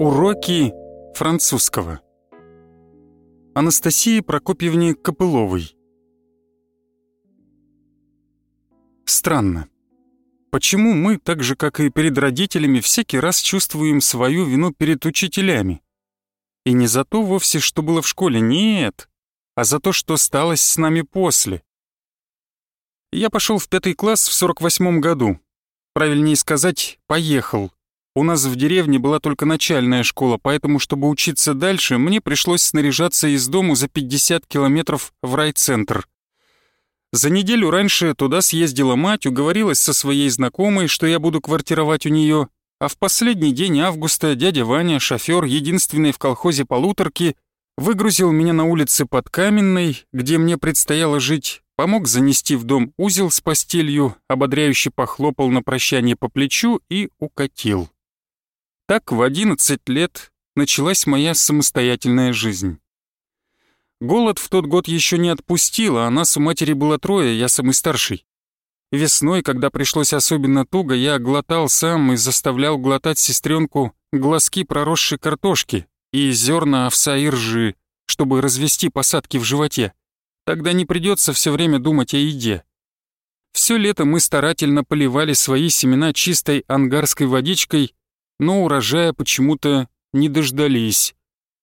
Уроки французского. Анастасии Прокопьевне Копыловой. Странно. Почему мы, так же как и перед родителями, всякий раз чувствуем свою вину перед учителями? И не за то вовсе, что было в школе, нет, а за то, что сталось с нами после. Я пошел в пятый класс в 48 году. Правильнее сказать, поехал. У нас в деревне была только начальная школа, поэтому, чтобы учиться дальше, мне пришлось снаряжаться из дому за 50 километров в райцентр. За неделю раньше туда съездила мать, уговорилась со своей знакомой, что я буду квартировать у нее, а в последний день августа дядя Ваня, шофер, единственный в колхозе полуторки, выгрузил меня на улице под Каменной, где мне предстояло жить, помог занести в дом узел с постелью, ободряюще похлопал на прощание по плечу и укатил. Так в 11 лет началась моя самостоятельная жизнь. Голод в тот год еще не отпустил, а нас у матери было трое, я самый старший. Весной, когда пришлось особенно туго, я глотал сам и заставлял глотать сестренку глазки проросшей картошки и зерна овса и ржи, чтобы развести посадки в животе. Тогда не придется все время думать о еде. Все лето мы старательно поливали свои семена чистой ангарской водичкой но урожая почему-то не дождались,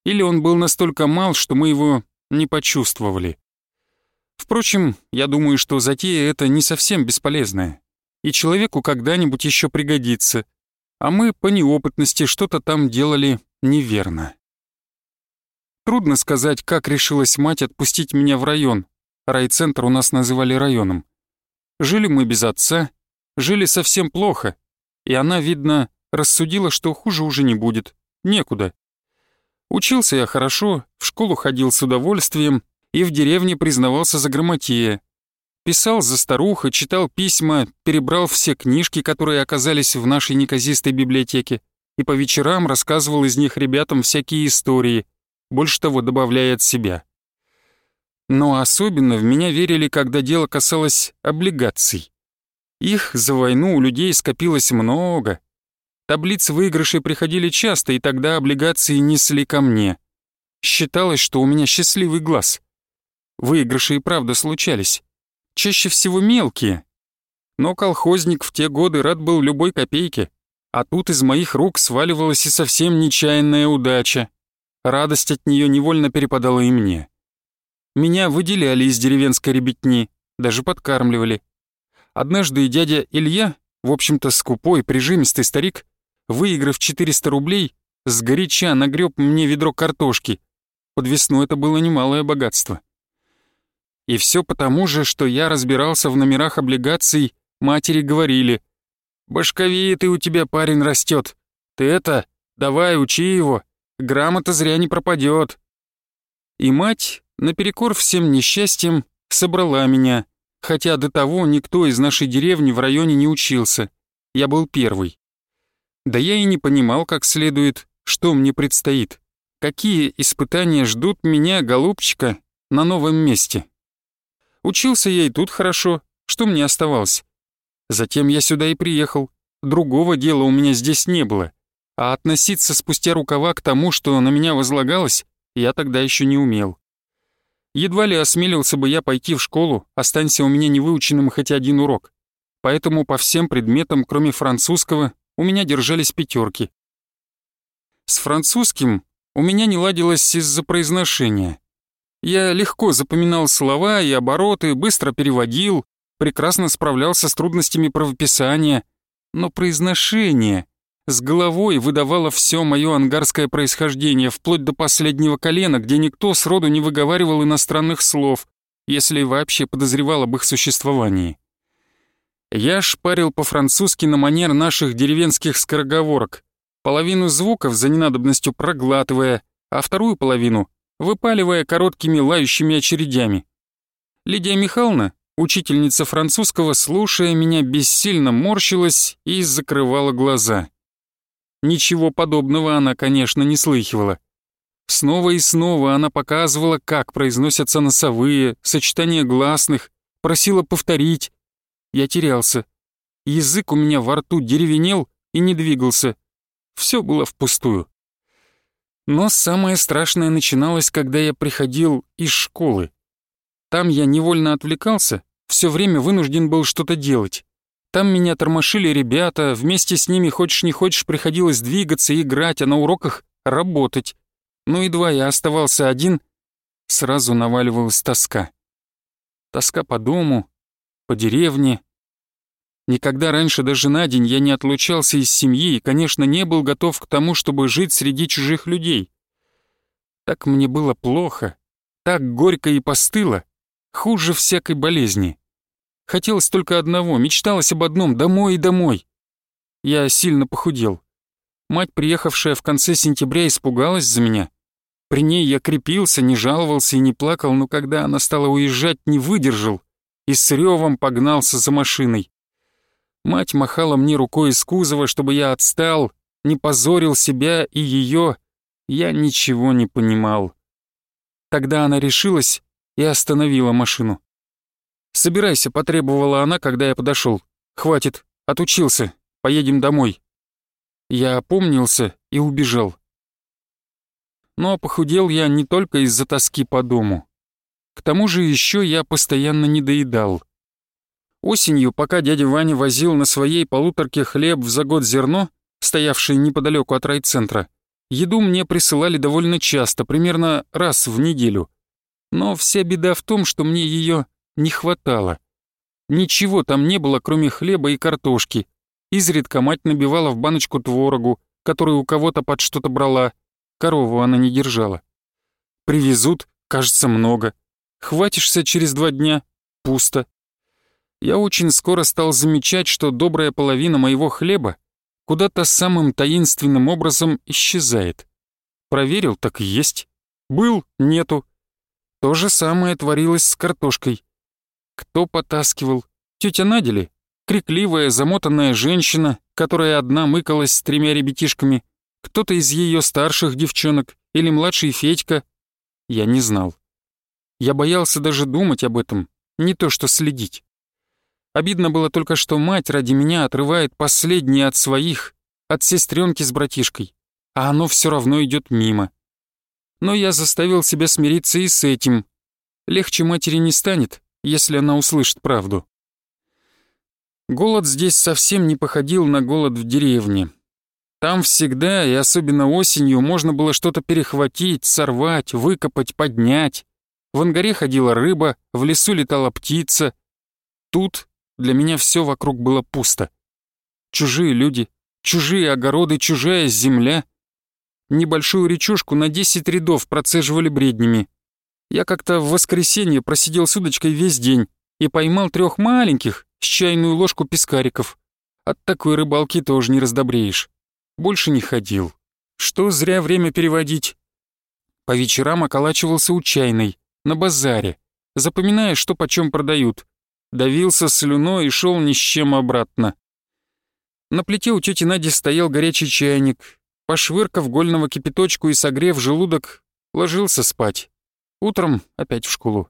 или он был настолько мал, что мы его не почувствовали. Впрочем, я думаю, что затея эта не совсем бесполезная, и человеку когда-нибудь еще пригодится, а мы по неопытности что-то там делали неверно. Трудно сказать, как решилась мать отпустить меня в район. Райцентр у нас называли районом. Жили мы без отца, жили совсем плохо, и она, видно, Рассудила, что хуже уже не будет. Некуда. Учился я хорошо, в школу ходил с удовольствием и в деревне признавался за грамотея. Писал за старуха, читал письма, перебрал все книжки, которые оказались в нашей неказистой библиотеке, и по вечерам рассказывал из них ребятам всякие истории, больше того добавляя от себя. Но особенно в меня верили, когда дело касалось облигаций. Их за войну у людей скопилось много, Таблицы выигрышей приходили часто, и тогда облигации несли ко мне. Считалось, что у меня счастливый глаз. Выигрыши и правда случались. Чаще всего мелкие. Но колхозник в те годы рад был любой копейке. А тут из моих рук сваливалась и совсем нечаянная удача. Радость от нее невольно перепадала и мне. Меня выделяли из деревенской ребятни, даже подкармливали. Однажды дядя Илья, в общем-то скупой, прижимистый старик, выиграв 400 рублей, сгоряча нагреб мне ведро картошки. Под весну это было немалое богатство. И все потому же, что я разбирался в номерах облигаций, матери говорили, «Башковитый у тебя парень растет. Ты это, давай, учи его, грамота зря не пропадет. И мать, наперекор всем несчастьям, собрала меня, хотя до того никто из нашей деревни в районе не учился. Я был первый. Да я и не понимал как следует, что мне предстоит, какие испытания ждут меня, голубчика, на новом месте. Учился я и тут хорошо, что мне оставалось. Затем я сюда и приехал, другого дела у меня здесь не было, а относиться спустя рукава к тому, что на меня возлагалось, я тогда еще не умел. Едва ли осмелился бы я пойти в школу, останься у меня невыученным хоть один урок. Поэтому по всем предметам, кроме французского, у меня держались пятерки. С французским у меня не ладилось из-за произношения. Я легко запоминал слова и обороты, быстро переводил, прекрасно справлялся с трудностями правописания, но произношение с головой выдавало все мое ангарское происхождение, вплоть до последнего колена, где никто сроду не выговаривал иностранных слов, если вообще подозревал об их существовании. Я шпарил по-французски на манер наших деревенских скороговорок, половину звуков за ненадобностью проглатывая, а вторую половину выпаливая короткими лающими очередями. Лидия Михайловна, учительница французского, слушая меня, бессильно морщилась и закрывала глаза. Ничего подобного она, конечно, не слыхивала. Снова и снова она показывала, как произносятся носовые, сочетание гласных, просила повторить, я терялся. Язык у меня во рту деревенел и не двигался. Все было впустую. Но самое страшное начиналось, когда я приходил из школы. Там я невольно отвлекался, все время вынужден был что-то делать. Там меня тормошили ребята, вместе с ними хочешь не хочешь приходилось двигаться, играть, а на уроках работать. Но едва я оставался один, сразу наваливалась тоска. Тоска по дому, по деревне. Никогда раньше даже на день я не отлучался из семьи и, конечно, не был готов к тому, чтобы жить среди чужих людей. Так мне было плохо, так горько и постыло, хуже всякой болезни. Хотелось только одного, мечталось об одном — домой и домой. Я сильно похудел. Мать, приехавшая в конце сентября, испугалась за меня. При ней я крепился, не жаловался и не плакал, но когда она стала уезжать, не выдержал и с ревом погнался за машиной. Мать махала мне рукой из кузова, чтобы я отстал, не позорил себя и ее. Я ничего не понимал. Тогда она решилась и остановила машину. «Собирайся», — потребовала она, когда я подошел. «Хватит, отучился, поедем домой». Я опомнился и убежал. Но похудел я не только из-за тоски по дому. К тому же еще я постоянно недоедал. Осенью, пока дядя Ваня возил на своей полуторке хлеб в загод зерно, стоявшее неподалеку от райцентра, еду мне присылали довольно часто, примерно раз в неделю. Но вся беда в том, что мне ее не хватало. Ничего там не было, кроме хлеба и картошки. Изредка мать набивала в баночку творогу, который у кого-то под что-то брала. Корову она не держала. Привезут, кажется, много. Хватишься через два дня — пусто. Я очень скоро стал замечать, что добрая половина моего хлеба куда-то самым таинственным образом исчезает. Проверил, так есть. Был — нету. То же самое творилось с картошкой. Кто потаскивал? Тетя Надели? Крикливая, замотанная женщина, которая одна мыкалась с тремя ребятишками. Кто-то из ее старших девчонок или младший Федька. Я не знал. Я боялся даже думать об этом, не то что следить. Обидно было только, что мать ради меня отрывает последние от своих, от сестренки с братишкой, а оно все равно идет мимо. Но я заставил себя смириться и с этим. Легче матери не станет, если она услышит правду. Голод здесь совсем не походил на голод в деревне. Там всегда, и особенно осенью, можно было что-то перехватить, сорвать, выкопать, поднять в ангаре ходила рыба, в лесу летала птица. Тут для меня все вокруг было пусто. Чужие люди, чужие огороды, чужая земля. Небольшую речушку на 10 рядов процеживали бреднями. Я как-то в воскресенье просидел с удочкой весь день и поймал трех маленьких с чайную ложку пескариков. От такой рыбалки тоже не раздобреешь. Больше не ходил. Что зря время переводить. По вечерам околачивался у чайной на базаре, запоминая, что почем продают. Давился слюной и шел ни с чем обратно. На плите у тети Нади стоял горячий чайник. Пошвыркав гольного кипяточку и согрев желудок, ложился спать. Утром опять в школу.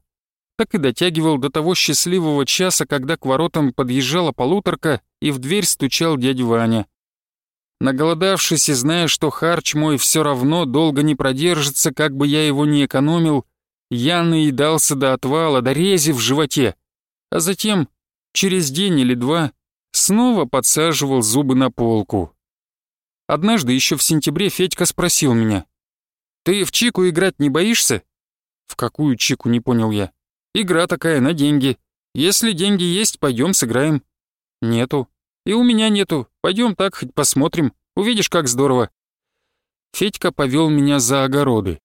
Так и дотягивал до того счастливого часа, когда к воротам подъезжала полуторка и в дверь стучал дядя Ваня. Наголодавшись и зная, что харч мой все равно долго не продержится, как бы я его ни экономил, я наедался до отвала, до рези в животе, а затем, через день или два, снова подсаживал зубы на полку. Однажды еще в сентябре Федька спросил меня, «Ты в чику играть не боишься?» «В какую чику?» — не понял я. «Игра такая, на деньги. Если деньги есть, пойдем сыграем». «Нету». «И у меня нету. Пойдем так, хоть посмотрим. Увидишь, как здорово». Федька повел меня за огороды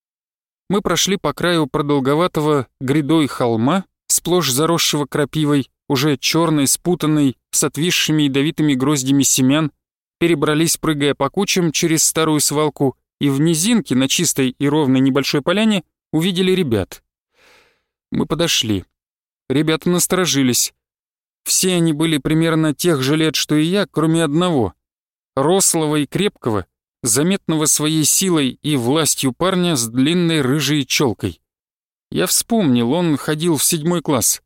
мы прошли по краю продолговатого грядой холма, сплошь заросшего крапивой, уже черной, спутанной, с отвисшими ядовитыми гроздями семян, перебрались, прыгая по кучам, через старую свалку, и в низинке на чистой и ровной небольшой поляне увидели ребят. Мы подошли. Ребята насторожились. Все они были примерно тех же лет, что и я, кроме одного. Рослого и крепкого, заметного своей силой и властью парня с длинной рыжей челкой. Я вспомнил, он ходил в седьмой класс.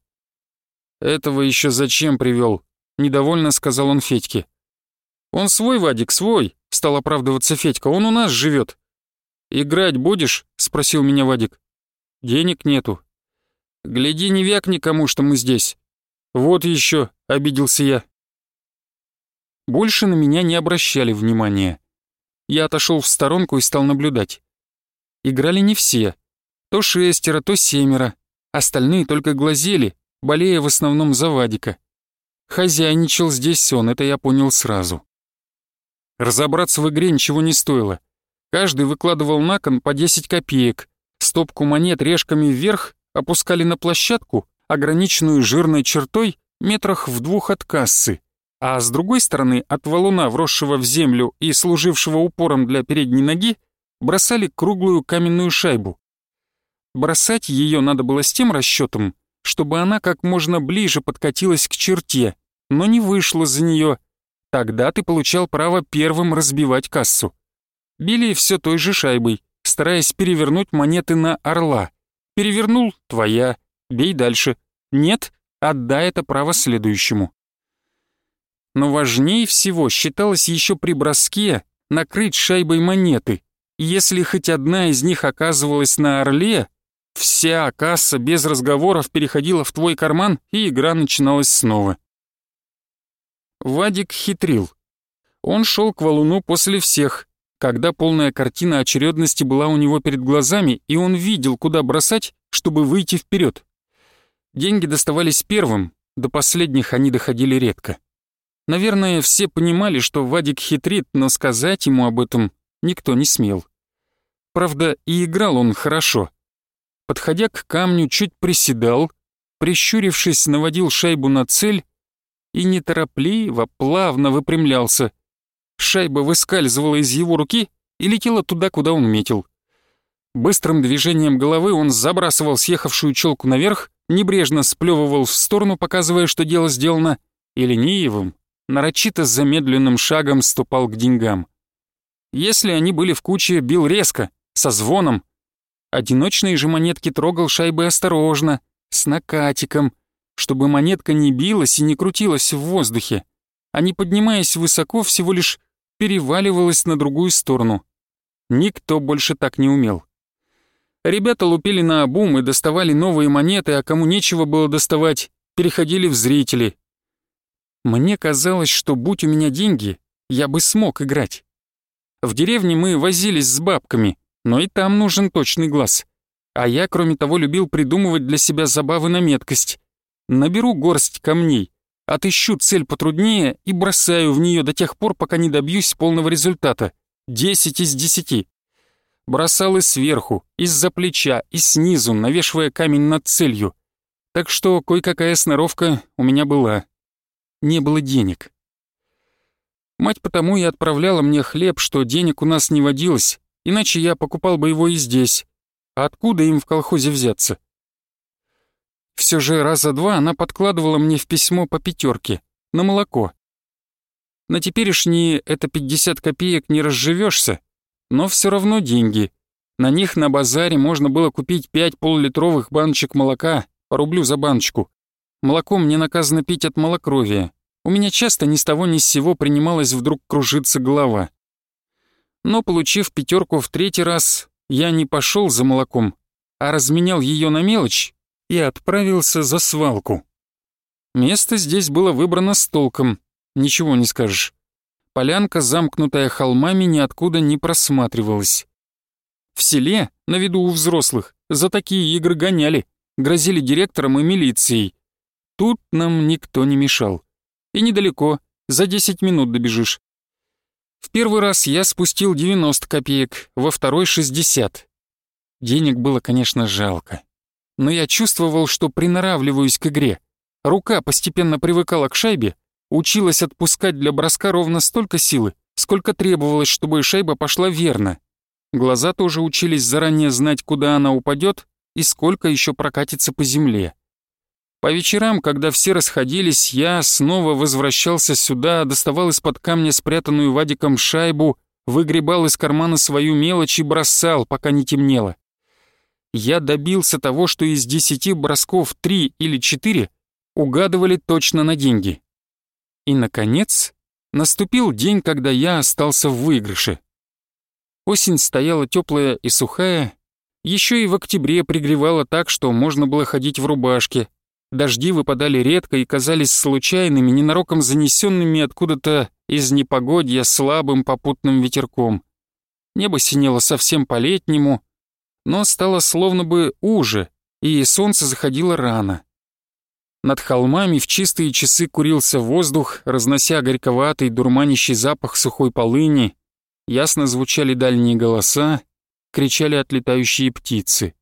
«Этого еще зачем привел?» — недовольно сказал он Федьке. «Он свой, Вадик, свой», — стал оправдываться Федька, — «он у нас живет». «Играть будешь?» — спросил меня Вадик. «Денег нету». «Гляди, не вякни кому, что мы здесь». «Вот еще», — обиделся я. Больше на меня не обращали внимания. Я отошел в сторонку и стал наблюдать. Играли не все. То шестеро, то семеро. Остальные только глазели, болея в основном за Вадика. Хозяйничал здесь он, это я понял сразу. Разобраться в игре ничего не стоило. Каждый выкладывал на кон по 10 копеек. Стопку монет решками вверх опускали на площадку, ограниченную жирной чертой, метрах в двух от кассы а с другой стороны от валуна, вросшего в землю и служившего упором для передней ноги, бросали круглую каменную шайбу. Бросать ее надо было с тем расчетом, чтобы она как можно ближе подкатилась к черте, но не вышла за нее. Тогда ты получал право первым разбивать кассу. Били все той же шайбой, стараясь перевернуть монеты на орла. Перевернул — твоя, бей дальше. Нет — отдай это право следующему. Но важнее всего считалось еще при броске накрыть шайбой монеты. Если хоть одна из них оказывалась на орле, вся касса без разговоров переходила в твой карман, и игра начиналась снова. Вадик хитрил. Он шел к валуну после всех, когда полная картина очередности была у него перед глазами, и он видел, куда бросать, чтобы выйти вперед. Деньги доставались первым, до последних они доходили редко. Наверное, все понимали, что Вадик хитрит, но сказать ему об этом никто не смел. Правда, и играл он хорошо. Подходя к камню, чуть приседал, прищурившись, наводил шайбу на цель и неторопливо, плавно выпрямлялся. Шайба выскальзывала из его руки и летела туда, куда он метил. Быстрым движением головы он забрасывал съехавшую челку наверх, небрежно сплевывал в сторону, показывая, что дело сделано, и ленивым, нарочито с замедленным шагом ступал к деньгам. Если они были в куче, бил резко, со звоном. Одиночные же монетки трогал шайбы осторожно, с накатиком, чтобы монетка не билась и не крутилась в воздухе, а не поднимаясь высоко, всего лишь переваливалась на другую сторону. Никто больше так не умел. Ребята лупили на обум и доставали новые монеты, а кому нечего было доставать, переходили в зрители — мне казалось, что будь у меня деньги, я бы смог играть. В деревне мы возились с бабками, но и там нужен точный глаз. А я, кроме того, любил придумывать для себя забавы на меткость. Наберу горсть камней, отыщу цель потруднее и бросаю в нее до тех пор, пока не добьюсь полного результата. 10 из 10. Бросал и сверху, из-за плеча, и снизу, навешивая камень над целью. Так что кое-какая сноровка у меня была не было денег. Мать потому и отправляла мне хлеб, что денег у нас не водилось, иначе я покупал бы его и здесь. А откуда им в колхозе взяться? Все же раза два она подкладывала мне в письмо по пятерке, на молоко. На теперешние это 50 копеек не разживешься, но все равно деньги. На них на базаре можно было купить 5 полулитровых баночек молока по рублю за баночку. Молоком мне наказано пить от малокровия. У меня часто ни с того ни с сего принималась вдруг кружиться голова. Но, получив пятерку в третий раз, я не пошел за молоком, а разменял ее на мелочь и отправился за свалку. Место здесь было выбрано с толком, ничего не скажешь. Полянка, замкнутая холмами, ниоткуда не просматривалась. В селе, на виду у взрослых, за такие игры гоняли, грозили директором и милицией. Тут нам никто не мешал. И недалеко, за 10 минут добежишь. В первый раз я спустил 90 копеек, во второй — 60. Денег было, конечно, жалко. Но я чувствовал, что приноравливаюсь к игре. Рука постепенно привыкала к шайбе, училась отпускать для броска ровно столько силы, сколько требовалось, чтобы шайба пошла верно. Глаза тоже учились заранее знать, куда она упадет и сколько еще прокатится по земле. По вечерам, когда все расходились, я снова возвращался сюда, доставал из-под камня спрятанную Вадиком шайбу, выгребал из кармана свою мелочь и бросал, пока не темнело. Я добился того, что из десяти бросков три или четыре угадывали точно на деньги. И, наконец, наступил день, когда я остался в выигрыше. Осень стояла теплая и сухая, еще и в октябре пригревала так, что можно было ходить в рубашке, Дожди выпадали редко и казались случайными, ненароком занесенными откуда-то из непогодья слабым попутным ветерком. Небо синело совсем по-летнему, но стало словно бы уже, и солнце заходило рано. Над холмами в чистые часы курился воздух, разнося горьковатый, дурманящий запах сухой полыни. Ясно звучали дальние голоса, кричали отлетающие птицы.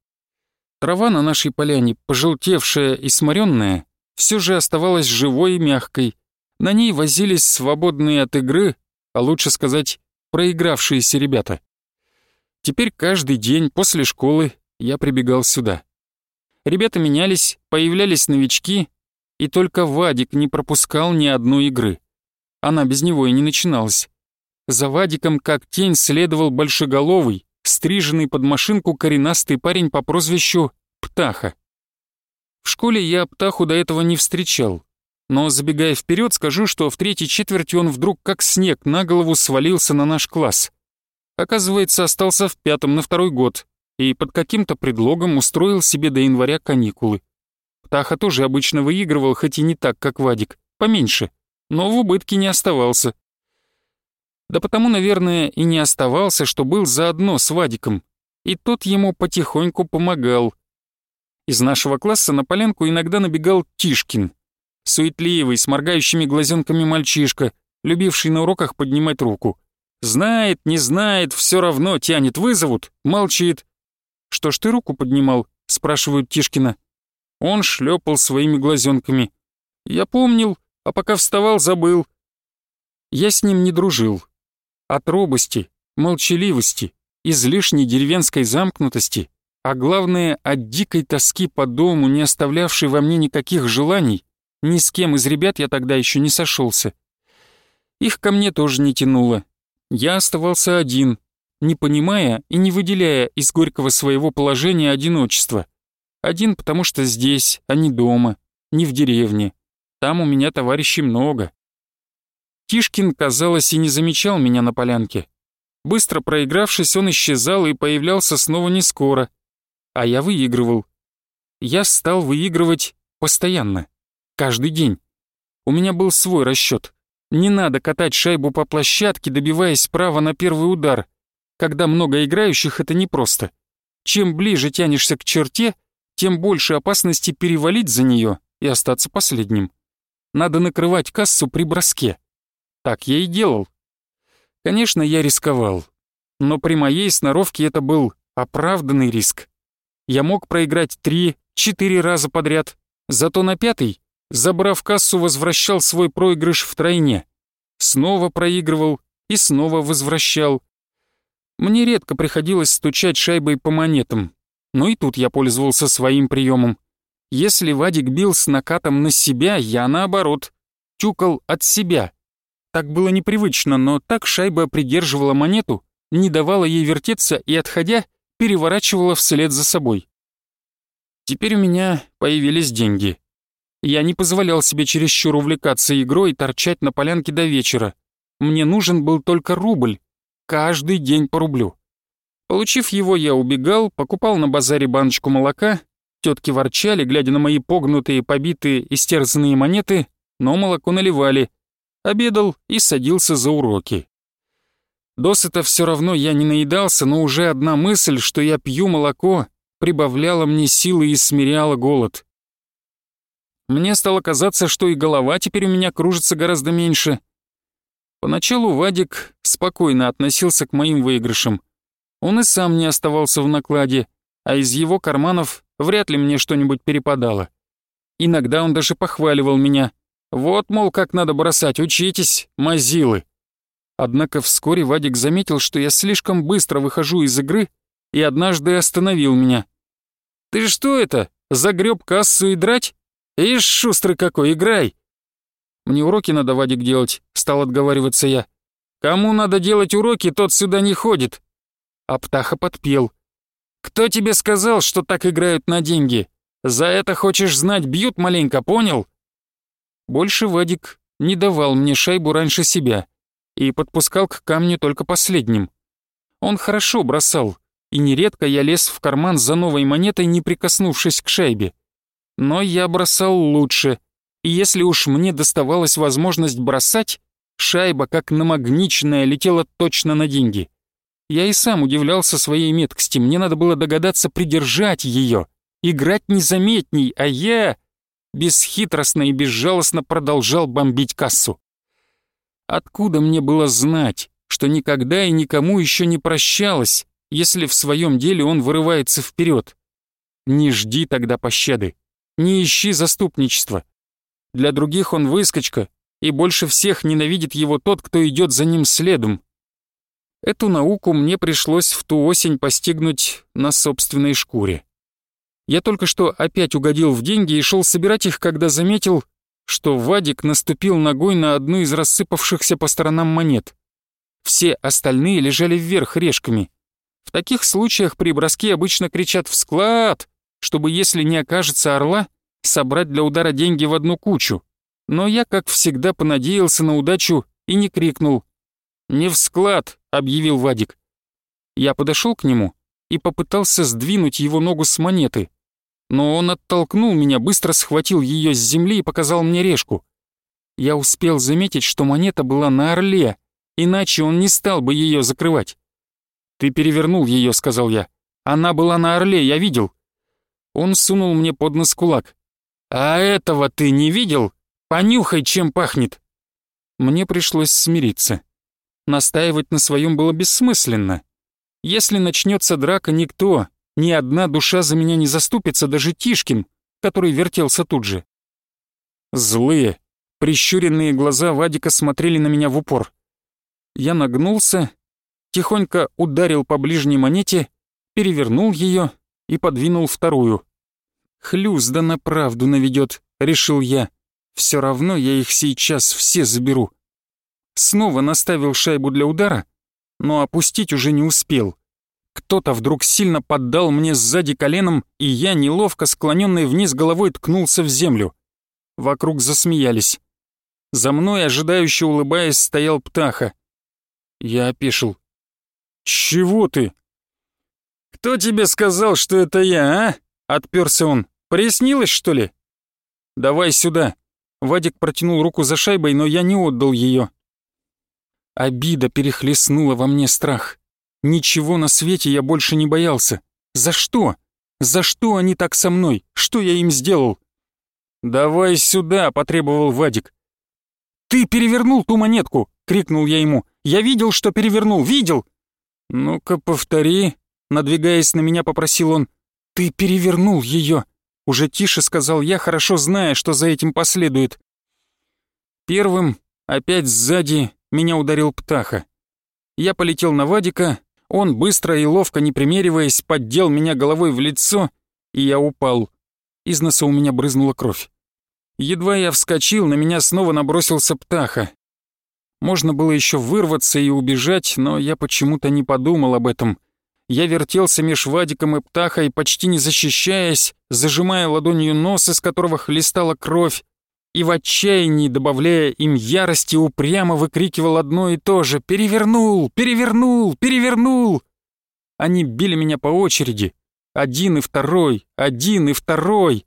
Трава на нашей поляне, пожелтевшая и сморенная, все же оставалась живой и мягкой. На ней возились свободные от игры, а лучше сказать, проигравшиеся ребята. Теперь каждый день после школы я прибегал сюда. Ребята менялись, появлялись новички, и только Вадик не пропускал ни одной игры. Она без него и не начиналась. За Вадиком как тень следовал большеголовый, стриженный под машинку коренастый парень по прозвищу Птаха. В школе я Птаху до этого не встречал, но забегая вперед, скажу, что в третьей четверти он вдруг как снег на голову свалился на наш класс. Оказывается, остался в пятом на второй год и под каким-то предлогом устроил себе до января каникулы. Птаха тоже обычно выигрывал, хоть и не так, как Вадик, поменьше, но в убытке не оставался. Да потому, наверное, и не оставался, что был заодно с Вадиком. И тот ему потихоньку помогал. Из нашего класса на полянку иногда набегал Тишкин. Суетливый, с моргающими глазенками мальчишка, любивший на уроках поднимать руку. Знает, не знает, все равно тянет, вызовут, молчит. «Что ж ты руку поднимал?» — спрашивают Тишкина. Он шлепал своими глазенками. «Я помнил, а пока вставал, забыл». Я с ним не дружил от робости, молчаливости, излишней деревенской замкнутости, а главное, от дикой тоски по дому, не оставлявшей во мне никаких желаний, ни с кем из ребят я тогда еще не сошелся. Их ко мне тоже не тянуло. Я оставался один, не понимая и не выделяя из горького своего положения одиночества. Один, потому что здесь, а не дома, не в деревне. Там у меня товарищей много, Тишкин, казалось, и не замечал меня на полянке. Быстро проигравшись, он исчезал и появлялся снова не скоро. А я выигрывал. Я стал выигрывать постоянно, каждый день. У меня был свой расчет. Не надо катать шайбу по площадке, добиваясь права на первый удар. Когда много играющих, это непросто. Чем ближе тянешься к черте, тем больше опасности перевалить за нее и остаться последним. Надо накрывать кассу при броске. Так я и делал. Конечно, я рисковал, но при моей сноровке это был оправданный риск. Я мог проиграть три-четыре раза подряд, зато на пятый, забрав кассу, возвращал свой проигрыш втройне. Снова проигрывал и снова возвращал. Мне редко приходилось стучать шайбой по монетам, но и тут я пользовался своим приемом. Если Вадик бил с накатом на себя, я наоборот, тюкал от себя, так было непривычно, но так шайба придерживала монету, не давала ей вертеться и, отходя, переворачивала вслед за собой. Теперь у меня появились деньги. Я не позволял себе чересчур увлекаться игрой и торчать на полянке до вечера. Мне нужен был только рубль. Каждый день по рублю. Получив его, я убегал, покупал на базаре баночку молока. Тетки ворчали, глядя на мои погнутые, побитые, истерзанные монеты, но молоко наливали — обедал и садился за уроки. Досыта все равно я не наедался, но уже одна мысль, что я пью молоко, прибавляла мне силы и смиряла голод. Мне стало казаться, что и голова теперь у меня кружится гораздо меньше. Поначалу Вадик спокойно относился к моим выигрышам. Он и сам не оставался в накладе, а из его карманов вряд ли мне что-нибудь перепадало. Иногда он даже похваливал меня — вот, мол, как надо бросать, учитесь, мазилы. Однако вскоре Вадик заметил, что я слишком быстро выхожу из игры и однажды остановил меня. «Ты что это, загреб кассу и драть? Ишь, шустрый какой, играй!» «Мне уроки надо, Вадик, делать», — стал отговариваться я. «Кому надо делать уроки, тот сюда не ходит». А Птаха подпел. «Кто тебе сказал, что так играют на деньги? За это хочешь знать, бьют маленько, понял?» Больше Вадик не давал мне шайбу раньше себя и подпускал к камню только последним. Он хорошо бросал, и нередко я лез в карман за новой монетой, не прикоснувшись к шайбе. Но я бросал лучше, и если уж мне доставалась возможность бросать, шайба, как намагниченная, летела точно на деньги. Я и сам удивлялся своей меткости, мне надо было догадаться придержать ее, играть незаметней, а я бесхитростно и безжалостно продолжал бомбить кассу. Откуда мне было знать, что никогда и никому еще не прощалось, если в своем деле он вырывается вперед? Не жди тогда пощады, не ищи заступничества. Для других он выскочка, и больше всех ненавидит его тот, кто идет за ним следом. Эту науку мне пришлось в ту осень постигнуть на собственной шкуре. Я только что опять угодил в деньги и шел собирать их, когда заметил, что Вадик наступил ногой на одну из рассыпавшихся по сторонам монет. Все остальные лежали вверх решками. В таких случаях при броске обычно кричат «в склад», чтобы, если не окажется орла, собрать для удара деньги в одну кучу. Но я, как всегда, понадеялся на удачу и не крикнул. «Не в склад», — объявил Вадик. Я подошел к нему и попытался сдвинуть его ногу с монеты — но он оттолкнул меня, быстро схватил ее с земли и показал мне решку. Я успел заметить, что монета была на орле, иначе он не стал бы ее закрывать. «Ты перевернул ее», — сказал я. «Она была на орле, я видел». Он сунул мне под нос кулак. «А этого ты не видел? Понюхай, чем пахнет!» Мне пришлось смириться. Настаивать на своем было бессмысленно. Если начнется драка, никто, ни одна душа за меня не заступится, даже Тишкин, который вертелся тут же. Злые, прищуренные глаза Вадика смотрели на меня в упор. Я нагнулся, тихонько ударил по ближней монете, перевернул ее и подвинул вторую. «Хлюз да на правду наведет», — решил я. «Все равно я их сейчас все заберу». Снова наставил шайбу для удара, но опустить уже не успел — кто-то вдруг сильно поддал мне сзади коленом, и я, неловко склоненный вниз головой, ткнулся в землю. Вокруг засмеялись. За мной, ожидающе улыбаясь, стоял птаха. Я опешил. «Чего ты?» «Кто тебе сказал, что это я, а?» — отперся он. «Приснилось, что ли?» «Давай сюда». Вадик протянул руку за шайбой, но я не отдал ее. Обида перехлестнула во мне страх. Ничего на свете я больше не боялся. За что? За что они так со мной? Что я им сделал? «Давай сюда!» — потребовал Вадик. «Ты перевернул ту монетку!» — крикнул я ему. «Я видел, что перевернул! Видел!» «Ну-ка, повтори!» — надвигаясь на меня, попросил он. «Ты перевернул ее!» — уже тише сказал я, хорошо зная, что за этим последует. Первым, опять сзади, меня ударил птаха. Я полетел на Вадика, он быстро и ловко, не примериваясь, поддел меня головой в лицо, и я упал. Из носа у меня брызнула кровь. Едва я вскочил, на меня снова набросился птаха. Можно было еще вырваться и убежать, но я почему-то не подумал об этом. Я вертелся меж Вадиком и птахой, почти не защищаясь, зажимая ладонью нос, из которого хлестала кровь, и в отчаянии, добавляя им ярости, упрямо выкрикивал одно и то же «Перевернул! Перевернул! Перевернул!» Они били меня по очереди. Один и второй, один и второй.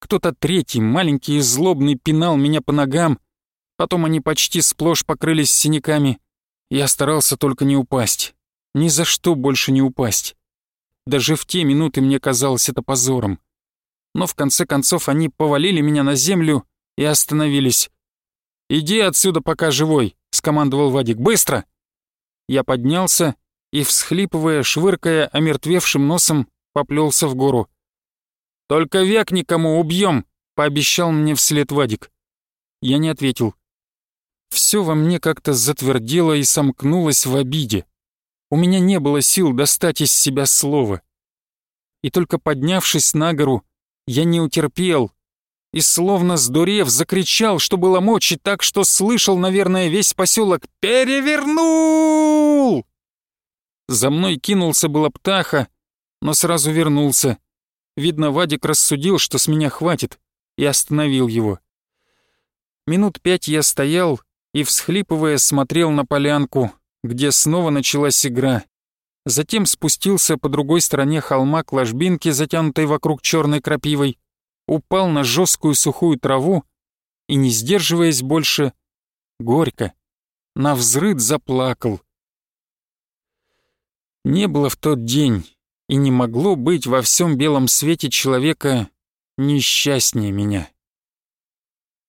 Кто-то третий, маленький и злобный, пинал меня по ногам. Потом они почти сплошь покрылись синяками. Я старался только не упасть. Ни за что больше не упасть. Даже в те минуты мне казалось это позором. Но в конце концов они повалили меня на землю — и остановились. «Иди отсюда, пока живой», — скомандовал Вадик. «Быстро!» Я поднялся и, всхлипывая, швыркая омертвевшим носом, поплелся в гору. «Только век никому убьем», — пообещал мне вслед Вадик. Я не ответил. Все во мне как-то затвердело и сомкнулось в обиде. У меня не было сил достать из себя слова. И только поднявшись на гору, я не утерпел и, словно сдурев, закричал, что было мочи так, что слышал, наверное, весь поселок «Перевернул!». За мной кинулся была птаха, но сразу вернулся. Видно, Вадик рассудил, что с меня хватит, и остановил его. Минут пять я стоял и, всхлипывая, смотрел на полянку, где снова началась игра. Затем спустился по другой стороне холма к ложбинке, затянутой вокруг черной крапивой, упал на жесткую сухую траву и, не сдерживаясь больше, горько, на взрыд заплакал. Не было в тот день и не могло быть во всем белом свете человека несчастнее меня.